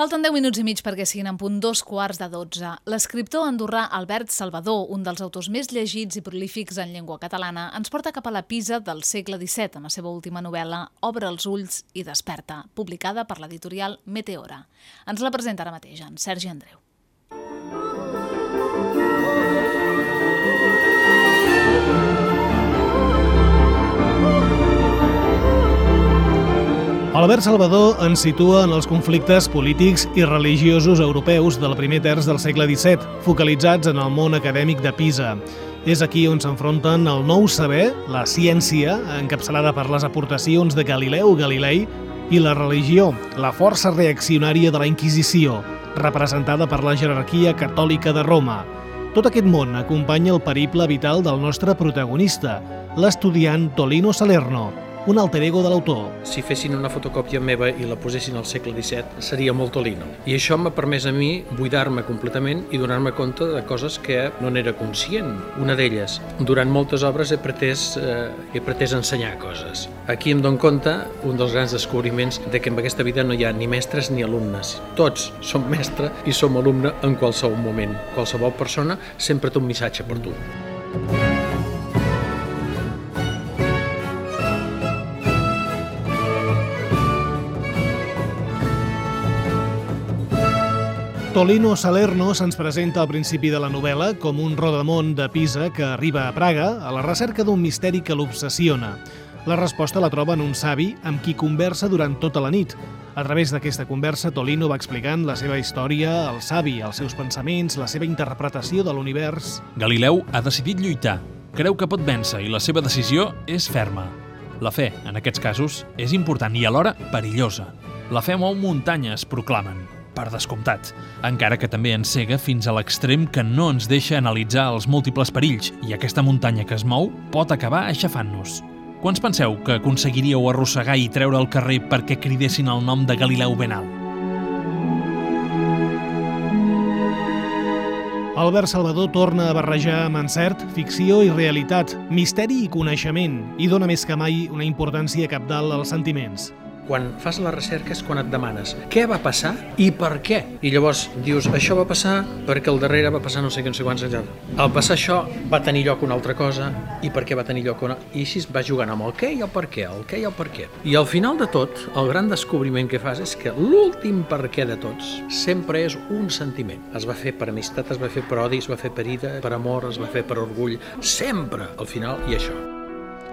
Falten 10 minuts i mig perquè siguin en punt dos quarts de 12. L'escriptor andorrà Albert Salvador, un dels autors més llegits i prolífics en llengua catalana, ens porta cap a la Pisa del segle XVII en la seva última novel·la Obre els ulls i desperta, publicada per l'editorial Meteora. Ens la presenta ara mateix en Sergi Andreu. Albert Salvador ens situa en els conflictes polítics i religiosos europeus del primer terç del segle XVII, focalitzats en el món acadèmic de Pisa. És aquí on s'enfronten el nou saber, la ciència, encapçalada per les aportacions de Galileu Galilei, i la religió, la força reaccionària de la Inquisició, representada per la jerarquia catòlica de Roma. Tot aquest món acompanya el periple vital del nostre protagonista, l'estudiant Tolino Salerno, un alter ego de l'autor. Si fessin una fotocòpia meva i la posessin al segle XVII, seria molt Tolino. I això m'ha permès a mi buidar-me completament i donar-me compte de coses que no n'era conscient. Una d'elles, durant moltes obres he pretès, eh, he pretès ensenyar coses. Aquí em dono compte, un dels grans descobriments, de que en aquesta vida no hi ha ni mestres ni alumnes. Tots som mestre i som alumne en qualsevol moment. Qualsevol persona sempre té un missatge per tu. Tolino Salerno se'ns presenta al principi de la novel·la com un rodamont de Pisa que arriba a Praga a la recerca d'un misteri que l'obsessiona. La resposta la troba en un savi amb qui conversa durant tota la nit. A través d'aquesta conversa, Tolino va explicant la seva història al savi, els seus pensaments, la seva interpretació de l'univers. Galileu ha decidit lluitar. Creu que pot vèncer i la seva decisió és ferma. La fe, en aquests casos, és important i alhora perillosa. La fe mou muntanyes, proclamen per descomptat, encara que també encega fins a l'extrem que no ens deixa analitzar els múltiples perills i aquesta muntanya que es mou pot acabar aixafant-nos. Quants penseu que aconseguiríeu arrossegar i treure al carrer perquè cridessin el nom de Galileu ben alt? Albert Salvador torna a barrejar amb encert ficció i realitat, misteri i coneixement, i dona més que mai una importància capdalt als sentiments quan fas la recerca és quan et demanes què va passar i per què. I llavors dius, això va passar perquè al darrere va passar no sé què, no sé quants. Al passar això va tenir lloc una altra cosa i per què va tenir lloc una... I així va jugant amb el què i el per què, el què i el per què. I al final de tot, el gran descobriment que fas és que l'últim per què de tots sempre és un sentiment. Es va fer per amistat, es va fer per odi, es va fer per ira, per amor, es va fer per orgull. Sempre, al final, i això.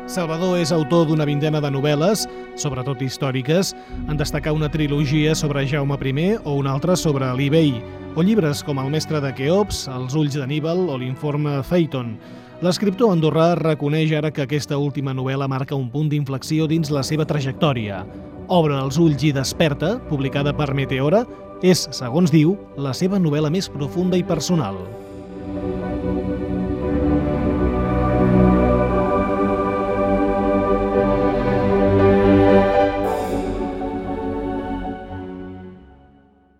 Salvador és autor d'una vintena de novel·les, sobretot històriques, en destacar una trilogia sobre Jaume I o una altra sobre l'Ibei, o llibres com El mestre de Keops, Els ulls d'Aníbal o l'Informe Phaeton. L'escriptor andorrà reconeix ara que aquesta última novel·la marca un punt d'inflexió dins la seva trajectòria. Obre els ulls i desperta, publicada per Meteora, és, segons diu, la seva novel·la més profunda i personal.